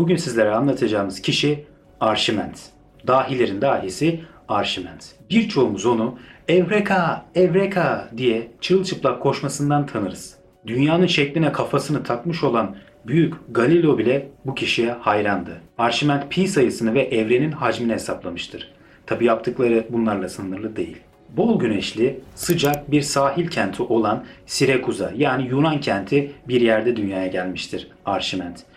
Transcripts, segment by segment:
Bugün sizlere anlatacağımız kişi Arşiment. Dahilerin dahisi Arşiment. Birçoğumuz onu Evreka, Evreka diye çırılçıplak koşmasından tanırız. Dünyanın şekline kafasını takmış olan büyük Galileo bile bu kişiye hayrandı. Arşiment pi sayısını ve evrenin hacmini hesaplamıştır. Tabi yaptıkları bunlarla sınırlı değil. Bol güneşli, sıcak bir sahil kenti olan Sirekuza yani Yunan kenti bir yerde dünyaya gelmiştir Arşiment.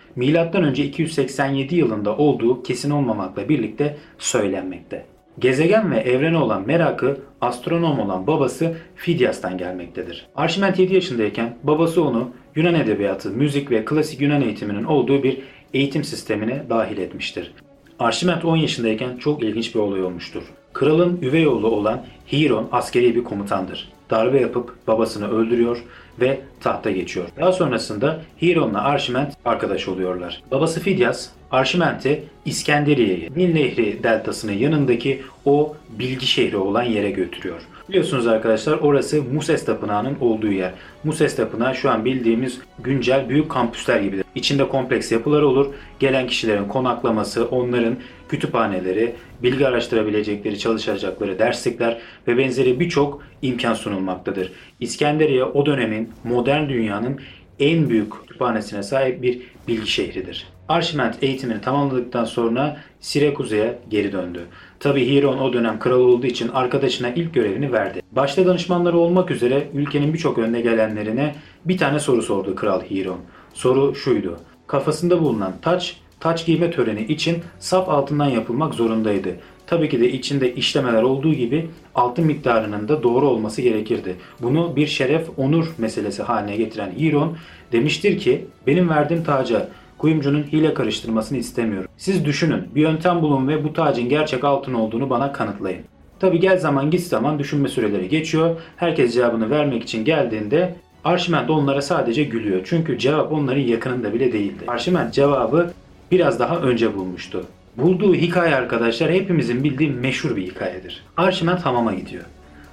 Önce 287 yılında olduğu kesin olmamakla birlikte söylenmekte. Gezegen ve evrene olan merakı astronom olan babası Fidias'tan gelmektedir. Arşiment 7 yaşındayken babası onu Yunan edebiyatı, müzik ve klasik Yunan eğitiminin olduğu bir eğitim sistemine dahil etmiştir. Arşiment 10 yaşındayken çok ilginç bir olay olmuştur. Kralın üvey oğlu olan Hiron askeri bir komutandır. Darbe yapıp babasını öldürüyor ve tahta geçiyor. Daha sonrasında Hiron'la Arşiment arkadaş oluyorlar. Babası Fidyas Arşiment'i İskenderiye'ye, Nil Nehri deltasının yanındaki o bilgi şehri olan yere götürüyor. Biliyorsunuz arkadaşlar orası Muses Tapınağı'nın olduğu yer. Muses Tapınağı şu an bildiğimiz güncel büyük kampüsler gibidir. İçinde kompleks yapılar olur. Gelen kişilerin konaklaması, onların kütüphaneleri, bilgi araştırabilecekleri, çalışacakları derslikler ve benzeri birçok imkan sunulmaktadır. İskenderiye o dönemin modern dünyanın en büyük kütüphanesine sahip bir bilgi şehridir. Arşiment eğitimini tamamladıktan sonra Sirakuza'ya geri döndü. Tabi Hiron o dönem kral olduğu için arkadaşına ilk görevini verdi. Başta danışmanları olmak üzere ülkenin birçok önde gelenlerine bir tane soru sordu Kral Hiron. Soru şuydu. Kafasında bulunan taç, taç giyme töreni için saf altından yapılmak zorundaydı. Tabii ki de içinde işlemeler olduğu gibi altın miktarının da doğru olması gerekirdi. Bunu bir şeref onur meselesi haline getiren Hiron demiştir ki benim verdiğim taca kuyumcunun hile karıştırmasını istemiyorum. Siz düşünün bir yöntem bulun ve bu tacın gerçek altın olduğunu bana kanıtlayın. Tabi gel zaman git zaman düşünme süreleri geçiyor. Herkes cevabını vermek için geldiğinde Arşiment onlara sadece gülüyor. Çünkü cevap onların yakınında bile değildi. Arşiment cevabı biraz daha önce bulmuştu. Bulduğu hikaye arkadaşlar hepimizin bildiği meşhur bir hikayedir. Arşiment hamama gidiyor.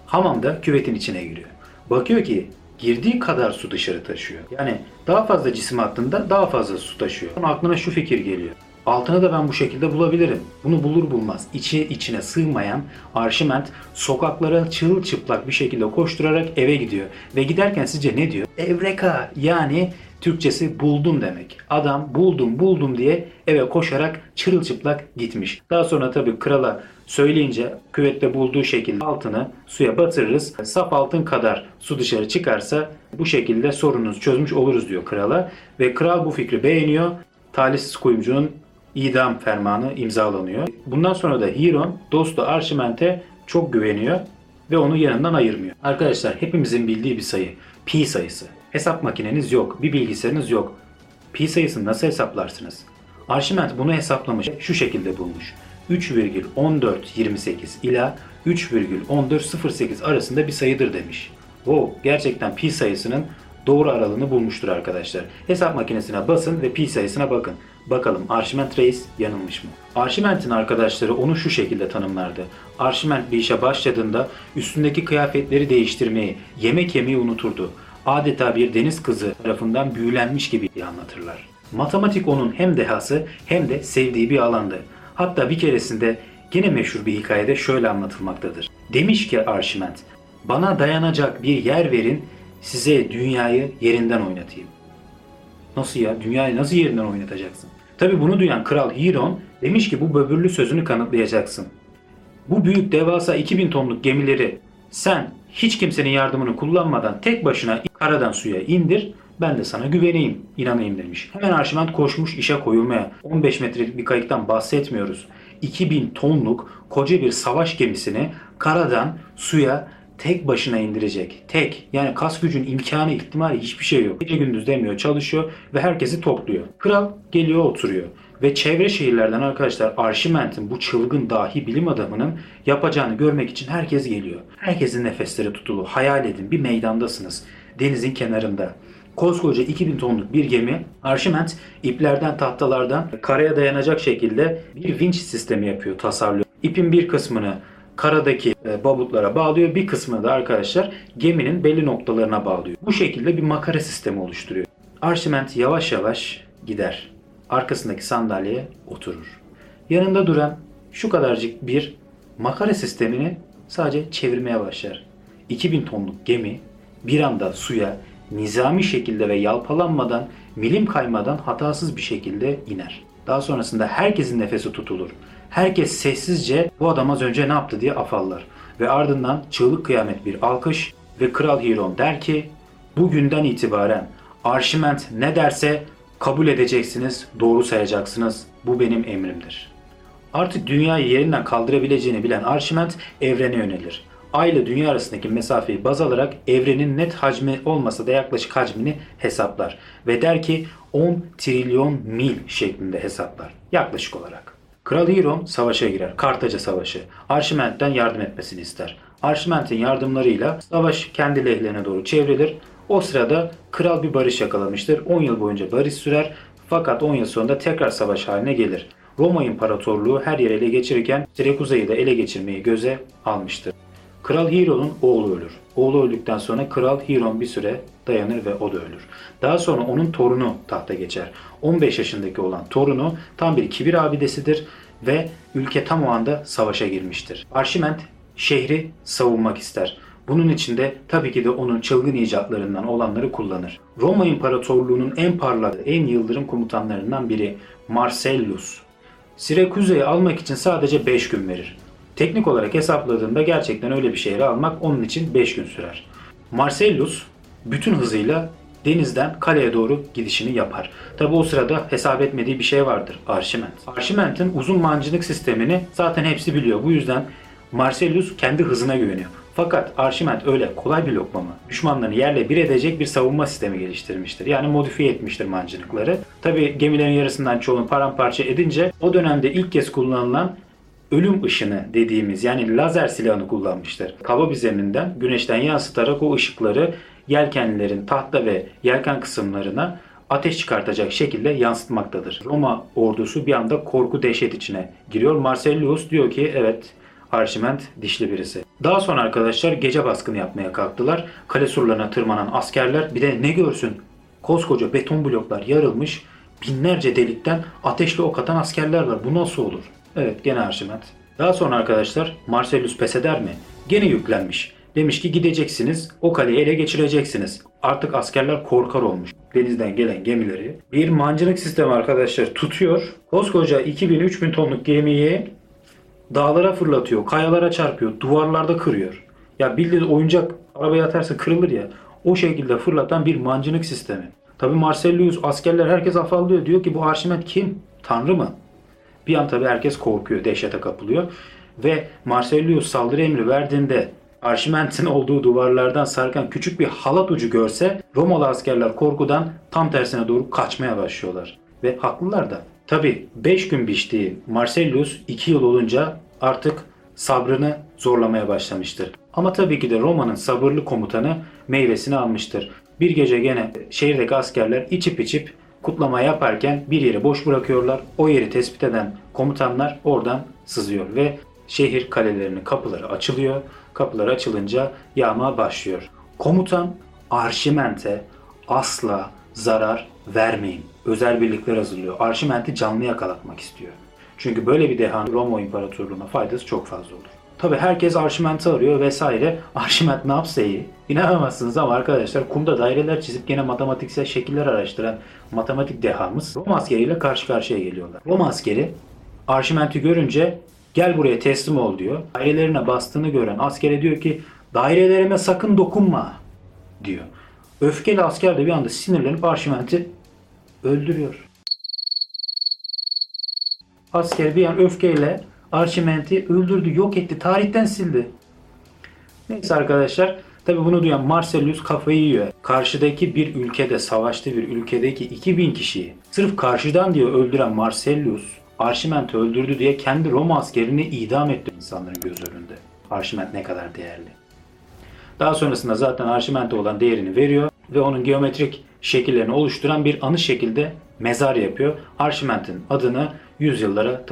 Hamamda küvetin içine giriyor. Bakıyor ki girdiği kadar su dışarı taşıyor. Yani daha fazla cisim attığında daha fazla su taşıyor. Sonra aklına şu fikir geliyor. Altını da ben bu şekilde bulabilirim. Bunu bulur bulmaz içi içine sığmayan Arşiment sokaklara çırılçıplak bir şekilde koşturarak eve gidiyor. Ve giderken sizce ne diyor? Evreka yani Türkçesi buldum demek. Adam buldum buldum diye eve koşarak çırılçıplak gitmiş. Daha sonra tabii krala söyleyince küvette bulduğu şekilde altını suya batırırız. Saf altın kadar su dışarı çıkarsa bu şekilde sorununuzu çözmüş oluruz diyor krala. Ve kral bu fikri beğeniyor. Talihsiz kuyumcunun idam fermanı imzalanıyor. Bundan sonra da Hiron dostu Arşiment'e çok güveniyor ve onu yanından ayırmıyor. Arkadaşlar hepimizin bildiği bir sayı. Pi sayısı. Hesap makineniz yok, bir bilgisayarınız yok. Pi sayısını nasıl hesaplarsınız? Arşiment bunu hesaplamış, şu şekilde bulmuş. 3,1428 ila 3,1408 arasında bir sayıdır demiş. Wow, gerçekten pi sayısının doğru aralığını bulmuştur arkadaşlar. Hesap makinesine basın ve pi sayısına bakın. Bakalım Arşiment Reis yanılmış mı? Arşiment'in arkadaşları onu şu şekilde tanımlardı. Arşiment bir işe başladığında üstündeki kıyafetleri değiştirmeyi, yemek yemeyi unuturdu. Adeta bir deniz kızı tarafından büyülenmiş gibi anlatırlar. Matematik onun hem dehası hem de sevdiği bir alandı. Hatta bir keresinde yine meşhur bir hikayede şöyle anlatılmaktadır. Demiş ki Arşiment, bana dayanacak bir yer verin, size dünyayı yerinden oynatayım. Nasıl ya? Dünyayı nasıl yerinden oynatacaksın? Tabi bunu duyan Kral Hiron demiş ki bu böbürlü sözünü kanıtlayacaksın. Bu büyük devasa 2000 tonluk gemileri sen hiç kimsenin yardımını kullanmadan tek başına karadan suya indir ben de sana güveneyim, inanayım demiş. Hemen Arşiment koşmuş işe koyulmaya. 15 metrelik bir kayıktan bahsetmiyoruz. 2000 tonluk koca bir savaş gemisini karadan suya tek başına indirecek. Tek. Yani kas gücün imkanı, ihtimali hiçbir şey yok. Gece gündüz demiyor, çalışıyor ve herkesi topluyor. Kral geliyor oturuyor. Ve çevre şehirlerden arkadaşlar Arşiment'in bu çılgın dahi bilim adamının yapacağını görmek için herkes geliyor. Herkesin nefesleri tutulu. Hayal edin bir meydandasınız. Denizin kenarında. Koskoca 2000 tonluk bir gemi Arşiment iplerden tahtalardan karaya dayanacak şekilde bir vinç sistemi yapıyor, tasarlıyor. İpin bir kısmını karadaki e, babutlara bağlıyor. Bir kısmını da arkadaşlar geminin belli noktalarına bağlıyor. Bu şekilde bir makara sistemi oluşturuyor. Arşiment yavaş yavaş gider. Arkasındaki sandalyeye oturur. Yanında duran şu kadarcık bir makara sistemini sadece çevirmeye başlar. 2000 tonluk gemi bir anda suya nizami şekilde ve yalpalanmadan, milim kaymadan hatasız bir şekilde iner. Daha sonrasında herkesin nefesi tutulur. Herkes sessizce bu adam az önce ne yaptı diye afallar. Ve ardından çığlık kıyamet bir alkış ve Kral Hiron der ki bugünden itibaren Arşiment ne derse kabul edeceksiniz, doğru sayacaksınız. Bu benim emrimdir. Artık dünyayı yerinden kaldırabileceğini bilen Arşiment evrene yönelir. Ay ile dünya arasındaki mesafeyi baz alarak evrenin net hacmi olmasa da yaklaşık hacmini hesaplar. Ve der ki 10 trilyon mil şeklinde hesaplar. Yaklaşık olarak. Kral Hiron savaşa girer. Kartaca Savaşı. Arşiment'ten yardım etmesini ister. Arşiment'in yardımlarıyla savaş kendi lehlerine doğru çevrilir. O sırada kral bir barış yakalamıştır. 10 yıl boyunca barış sürer. Fakat 10 yıl sonunda tekrar savaş haline gelir. Roma İmparatorluğu her yeri ele geçirirken Sirakuza'yı da ele geçirmeyi göze almıştır. Kral Hiron'un oğlu ölür. Oğlu öldükten sonra Kral Hiron bir süre dayanır ve o da ölür. Daha sonra onun torunu tahta geçer. 15 yaşındaki olan torunu tam bir kibir abidesidir ve ülke tam o anda savaşa girmiştir. Arşiment şehri savunmak ister. Bunun için de tabii ki de onun çılgın icatlarından olanları kullanır. Roma İmparatorluğu'nun en parlak, en yıldırım komutanlarından biri Marcellus. Siraküze'yi almak için sadece 5 gün verir. Teknik olarak hesapladığında gerçekten öyle bir şehri almak onun için 5 gün sürer. Marcellus bütün hızıyla denizden kaleye doğru gidişini yapar. Tabi o sırada hesap etmediği bir şey vardır. Arşiment. Arşiment'in uzun mancınık sistemini zaten hepsi biliyor. Bu yüzden Marcellus kendi hızına güveniyor. Fakat Arşiment öyle kolay bir lokma mı? Düşmanlarını yerle bir edecek bir savunma sistemi geliştirmiştir. Yani modifiye etmiştir mancınıkları. Tabi gemilerin yarısından çoğunu paramparça edince o dönemde ilk kez kullanılan ölüm ışını dediğimiz yani lazer silahını kullanmıştır. Kaba bir zeminden güneşten yansıtarak o ışıkları yelkenlilerin tahta ve yelken kısımlarına ateş çıkartacak şekilde yansıtmaktadır. Roma ordusu bir anda korku dehşet içine giriyor. Marcellus diyor ki evet Arşiment dişli birisi. Daha sonra arkadaşlar gece baskını yapmaya kalktılar. Kale surlarına tırmanan askerler bir de ne görsün? Koskoca beton bloklar yarılmış. Binlerce delikten ateşle ok atan askerler var. Bu nasıl olur? Evet gene Arşiment. Daha sonra arkadaşlar Marcellus pes eder mi? Gene yüklenmiş. Demiş ki gideceksiniz, o kaleyi ele geçireceksiniz. Artık askerler korkar olmuş. Denizden gelen gemileri. Bir mancınık sistemi arkadaşlar tutuyor. Koskoca 2000-3000 tonluk gemiyi dağlara fırlatıyor, kayalara çarpıyor, duvarlarda kırıyor. Ya bildiğin oyuncak arabaya atarsa kırılır ya. O şekilde fırlatan bir mancınık sistemi. Tabi Marcellus askerler herkes afallıyor. Diyor ki bu Arşimet kim? Tanrı mı? Bir an tabi herkes korkuyor, dehşete kapılıyor. Ve Marcellus saldırı emri verdiğinde Arşiment'in olduğu duvarlardan sarkan küçük bir halat ucu görse Romalı askerler korkudan tam tersine doğru kaçmaya başlıyorlar. Ve haklılar da. Tabi 5 gün biçtiği Marcellus 2 yıl olunca artık sabrını zorlamaya başlamıştır. Ama tabii ki de Roma'nın sabırlı komutanı meyvesini almıştır. Bir gece gene şehirdeki askerler içip içip kutlama yaparken bir yeri boş bırakıyorlar. O yeri tespit eden komutanlar oradan sızıyor ve şehir kalelerinin kapıları açılıyor. Kapılar açılınca yağma başlıyor. Komutan Arşiment'e asla zarar vermeyin. Özel birlikler hazırlıyor. Arşiment'i canlı yakalatmak istiyor. Çünkü böyle bir dehanın Roma İmparatorluğu'na faydası çok fazla olur. Tabi herkes Arşiment'i arıyor vesaire. Arşiment ne yapsa iyi? İnanamazsınız ama arkadaşlar kumda daireler çizip gene matematiksel şekiller araştıran matematik dehamız Roma askeriyle karşı karşıya geliyorlar. Roma askeri Arşiment'i görünce gel buraya teslim ol diyor. Dairelerine bastığını gören askere diyor ki dairelerime sakın dokunma diyor. Öfkeli asker de bir anda sinirlenip Arşiment'i öldürüyor. Asker bir an öfkeyle Arşiment'i öldürdü, yok etti, tarihten sildi. Neyse arkadaşlar, tabi bunu duyan Marcellus kafayı yiyor. Karşıdaki bir ülkede, savaşta bir ülkedeki 2000 kişiyi sırf karşıdan diye öldüren Marcellus, Arşiment'i öldürdü diye kendi Roma askerini idam etti insanların göz önünde. Arşiment ne kadar değerli. Daha sonrasında zaten Arşiment'e olan değerini veriyor ve onun geometrik şekillerini oluşturan bir anı şekilde mezar yapıyor. Arşiment'in adını yüzyıllara taşıyor.